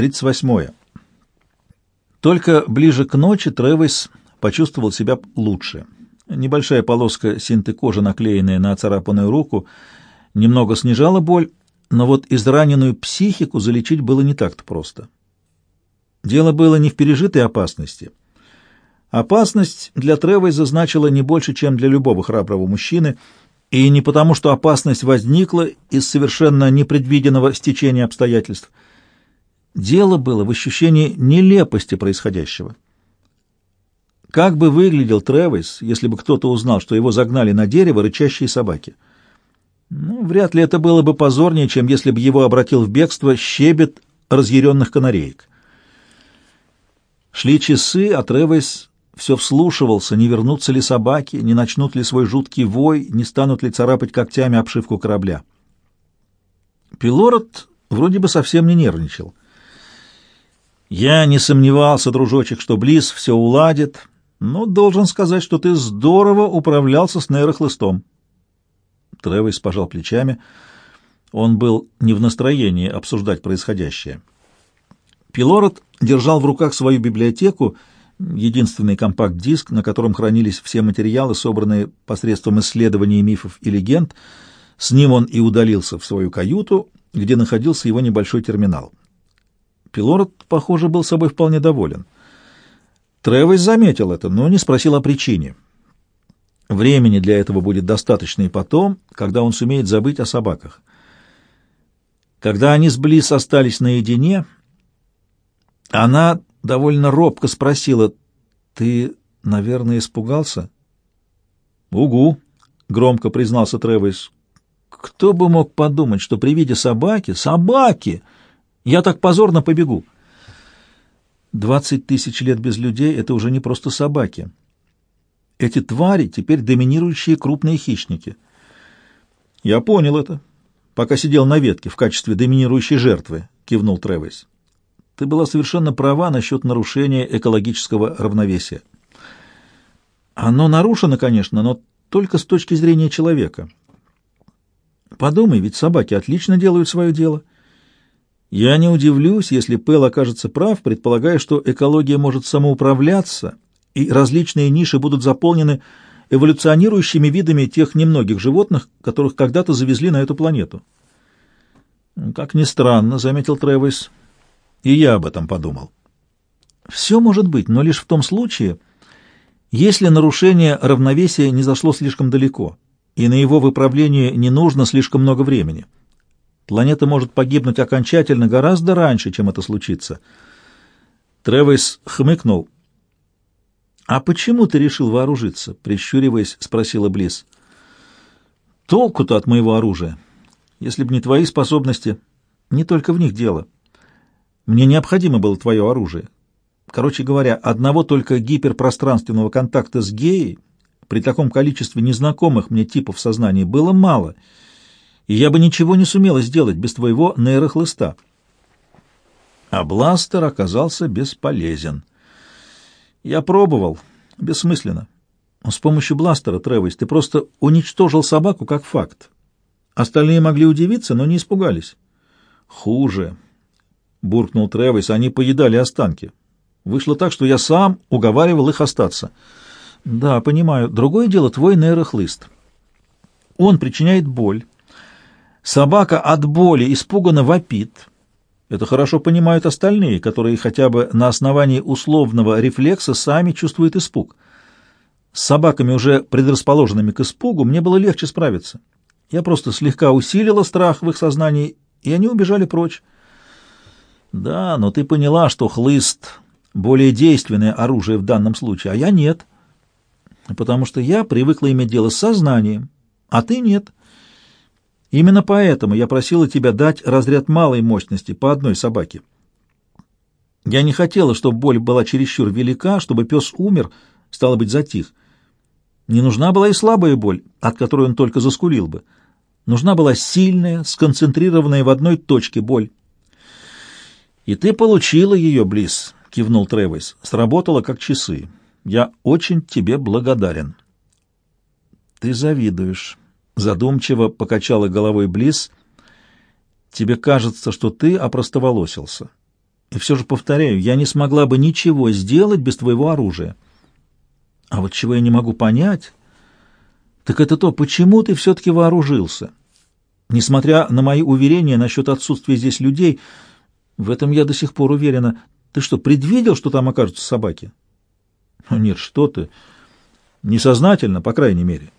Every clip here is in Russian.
38. Только ближе к ночи Тревис почувствовал себя лучше. Небольшая полоска синты кожи, наклеенная на оцарапанную руку, немного снижала боль, но вот израненную психику залечить было не так-то просто. Дело было не в пережитой опасности. Опасность для Тревойза значила не больше, чем для любого храброго мужчины, и не потому, что опасность возникла из совершенно непредвиденного стечения обстоятельств. Дело было в ощущении нелепости происходящего. Как бы выглядел Тревис, если бы кто-то узнал, что его загнали на дерево рычащие собаки? Ну, вряд ли это было бы позорнее, чем если бы его обратил в бегство щебет разъяренных канареек. Шли часы, а Тревис все вслушивался, не вернутся ли собаки, не начнут ли свой жуткий вой, не станут ли царапать когтями обшивку корабля. Пилород вроде бы совсем не нервничал. Я не сомневался, дружочек, что Близ все уладит, но должен сказать, что ты здорово управлялся с нейрохлыстом. Тревис пожал плечами. Он был не в настроении обсуждать происходящее. Пилород держал в руках свою библиотеку, единственный компакт-диск, на котором хранились все материалы, собранные посредством исследований мифов и легенд. С ним он и удалился в свою каюту, где находился его небольшой терминал. Пилород, похоже, был собой вполне доволен. Тревес заметил это, но не спросил о причине. Времени для этого будет достаточно и потом, когда он сумеет забыть о собаках. Когда они с Близ остались наедине, она довольно робко спросила, «Ты, наверное, испугался?» «Угу», — громко признался Тревис. «Кто бы мог подумать, что при виде собаки... Собаки! Я так позорно побегу!» «Двадцать тысяч лет без людей — это уже не просто собаки. Эти твари теперь доминирующие крупные хищники». «Я понял это, пока сидел на ветке в качестве доминирующей жертвы», — кивнул Тревис. Ты была совершенно права насчет нарушения экологического равновесия. Оно нарушено, конечно, но только с точки зрения человека. Подумай, ведь собаки отлично делают свое дело. Я не удивлюсь, если Пэл окажется прав, предполагая, что экология может самоуправляться, и различные ниши будут заполнены эволюционирующими видами тех немногих животных, которых когда-то завезли на эту планету. «Как ни странно», — заметил Тревис, и я об этом подумал. Все может быть, но лишь в том случае, если нарушение равновесия не зашло слишком далеко, и на его выправление не нужно слишком много времени. Планета может погибнуть окончательно гораздо раньше, чем это случится. Тревис хмыкнул. «А почему ты решил вооружиться?» — прищуриваясь, спросила Близ. «Толку-то от моего оружия. Если б не твои способности, не только в них дело». Мне необходимо было твое оружие. Короче говоря, одного только гиперпространственного контакта с геей при таком количестве незнакомых мне типов сознания было мало, и я бы ничего не сумела сделать без твоего нейрохлыста. А бластер оказался бесполезен. Я пробовал. Бессмысленно. С помощью бластера, Тревис, ты просто уничтожил собаку как факт. Остальные могли удивиться, но не испугались. Хуже. — буркнул Тревис, — они поедали останки. Вышло так, что я сам уговаривал их остаться. Да, понимаю. Другое дело твой нейрохлыст. Он причиняет боль. Собака от боли испуганно вопит. Это хорошо понимают остальные, которые хотя бы на основании условного рефлекса сами чувствуют испуг. С собаками, уже предрасположенными к испугу, мне было легче справиться. Я просто слегка усилила страх в их сознании, и они убежали прочь. Да, но ты поняла, что хлыст — более действенное оружие в данном случае, а я нет. Потому что я привыкла иметь дело с сознанием, а ты нет. Именно поэтому я просила тебя дать разряд малой мощности по одной собаке. Я не хотела, чтобы боль была чересчур велика, чтобы пес умер, стало быть, затих. Не нужна была и слабая боль, от которой он только заскулил бы. Нужна была сильная, сконцентрированная в одной точке боль. «И ты получила ее, Близ», — кивнул Тревис. «Сработала как часы. Я очень тебе благодарен». «Ты завидуешь», — задумчиво покачала головой Близ. «Тебе кажется, что ты опростоволосился. И все же повторяю, я не смогла бы ничего сделать без твоего оружия. А вот чего я не могу понять, так это то, почему ты все-таки вооружился. Несмотря на мои уверения насчет отсутствия здесь людей, в этом я до сих пор уверена. Ты что, предвидел, что там окажутся собаки? Ну, нет, что ты. Несознательно, по крайней мере.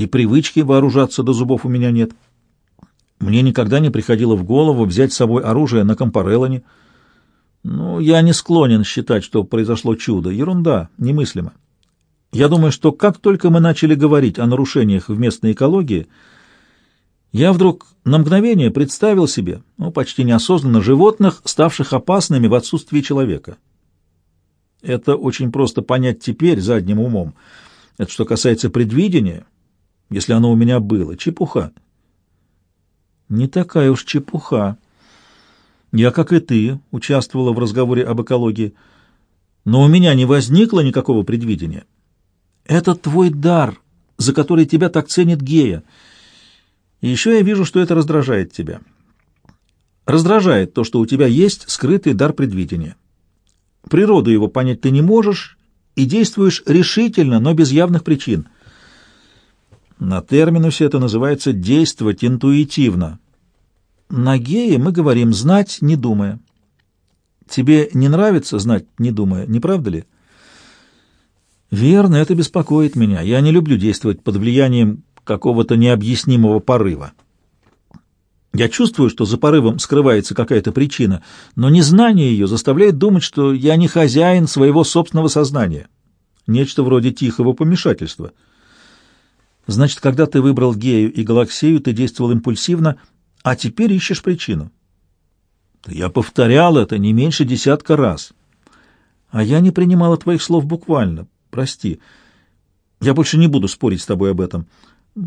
И привычки вооружаться до зубов у меня нет. Мне никогда не приходило в голову взять с собой оружие на Компареллоне. Ну, я не склонен считать, что произошло чудо. Ерунда, немыслимо. Я думаю, что как только мы начали говорить о нарушениях в местной экологии, я вдруг на мгновение представил себе, ну, почти неосознанно, животных, ставших опасными в отсутствии человека. Это очень просто понять теперь задним умом. Это что касается предвидения, если оно у меня было, чепуха. Не такая уж чепуха. Я, как и ты, участвовала в разговоре об экологии, но у меня не возникло никакого предвидения. Это твой дар, за который тебя так ценит Гея. И еще я вижу, что это раздражает тебя. Раздражает то, что у тебя есть скрытый дар предвидения. Природу его понять ты не можешь и действуешь решительно, но без явных причин. На терминусе это называется «действовать интуитивно». На гее мы говорим «знать, не думая». Тебе не нравится знать, не думая, не правда ли? Верно, это беспокоит меня. Я не люблю действовать под влиянием какого-то необъяснимого порыва. Я чувствую, что за порывом скрывается какая-то причина, но незнание ее заставляет думать, что я не хозяин своего собственного сознания. Нечто вроде тихого помешательства. Значит, когда ты выбрал гею и галаксию, ты действовал импульсивно, а теперь ищешь причину. Я повторял это не меньше десятка раз. А я не принимала твоих слов буквально, Прости. Я больше не буду спорить с тобой об этом.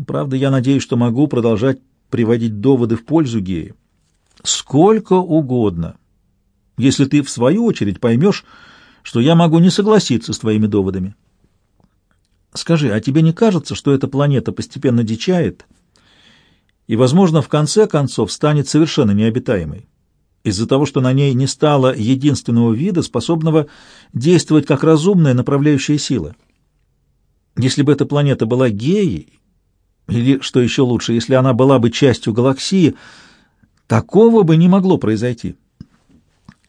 Правда, я надеюсь, что могу продолжать приводить доводы в пользу геи. Сколько угодно. Если ты, в свою очередь, поймешь, что я могу не согласиться с твоими доводами. Скажи, а тебе не кажется, что эта планета постепенно дичает и, возможно, в конце концов станет совершенно необитаемой? из-за того, что на ней не стало единственного вида, способного действовать как разумная направляющая сила. Если бы эта планета была геей, или, что еще лучше, если она была бы частью галаксии, такого бы не могло произойти.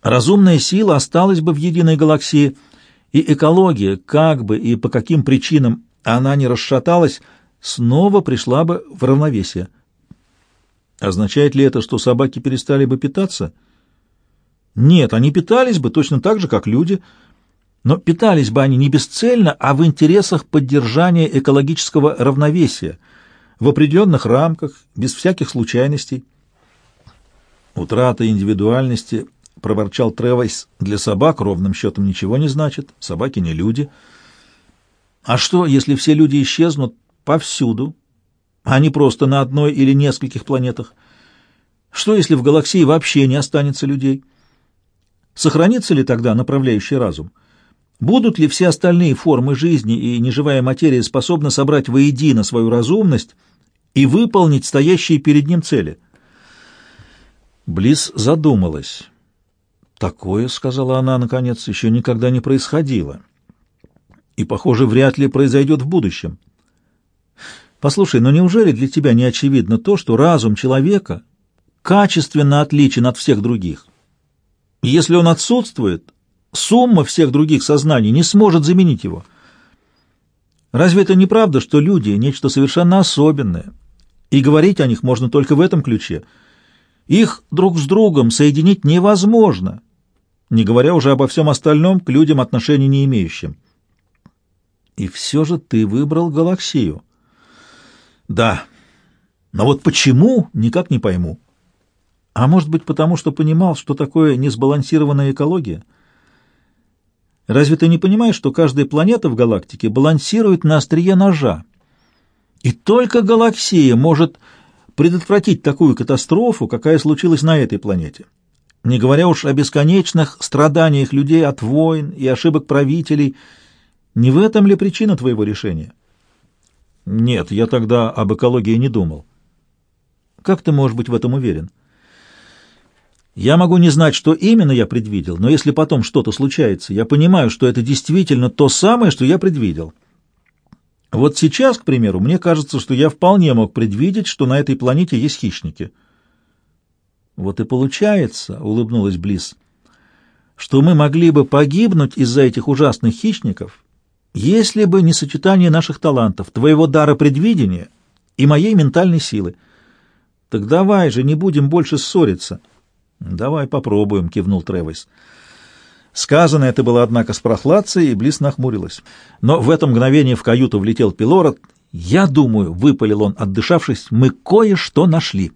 Разумная сила осталась бы в единой галаксии, и экология, как бы и по каким причинам она не расшаталась, снова пришла бы в равновесие. Означает ли это, что собаки перестали бы питаться? — нет, они питались бы точно так же, как люди, но питались бы они не бесцельно, а в интересах поддержания экологического равновесия, в определенных рамках, без всяких случайностей. Утрата индивидуальности, проворчал Тревойс, для собак ровным счетом ничего не значит, собаки не люди. А что, если все люди исчезнут повсюду, а не просто на одной или нескольких планетах? Что, если в галаксии вообще не останется людей? Сохранится ли тогда направляющий разум? Будут ли все остальные формы жизни и неживая материя способны собрать воедино свою разумность и выполнить стоящие перед ним цели? Близ задумалась. «Такое, — сказала она, наконец, — еще никогда не происходило. И, похоже, вряд ли произойдет в будущем. Послушай, но неужели для тебя не очевидно то, что разум человека качественно отличен от всех других?» если он отсутствует, сумма всех других сознаний не сможет заменить его. Разве это не правда, что люди — нечто совершенно особенное, и говорить о них можно только в этом ключе? Их друг с другом соединить невозможно, не говоря уже обо всем остальном, к людям отношения не имеющим. И все же ты выбрал галаксию. Да, но вот почему, никак не пойму. А может быть, потому что понимал, что такое несбалансированная экология? Разве ты не понимаешь, что каждая планета в галактике балансирует на острие ножа? И только галаксия может предотвратить такую катастрофу, какая случилась на этой планете. Не говоря уж о бесконечных страданиях людей от войн и ошибок правителей. Не в этом ли причина твоего решения? Нет, я тогда об экологии не думал. Как ты можешь быть в этом уверен? — Я могу не знать, что именно я предвидел, но если потом что-то случается, я понимаю, что это действительно то самое, что я предвидел. Вот сейчас, к примеру, мне кажется, что я вполне мог предвидеть, что на этой планете есть хищники. Вот и получается, — улыбнулась Близ, — что мы могли бы погибнуть из-за этих ужасных хищников, если бы не сочетание наших талантов, твоего дара предвидения и моей ментальной силы. Так давай же, не будем больше ссориться. Давай попробуем, кивнул Тревис. Сказано это было, однако, с прохладцей, и Близ нахмурилась. Но в это мгновение в каюту влетел Пилород. «Я думаю», — выпалил он, отдышавшись, — «мы кое-что нашли».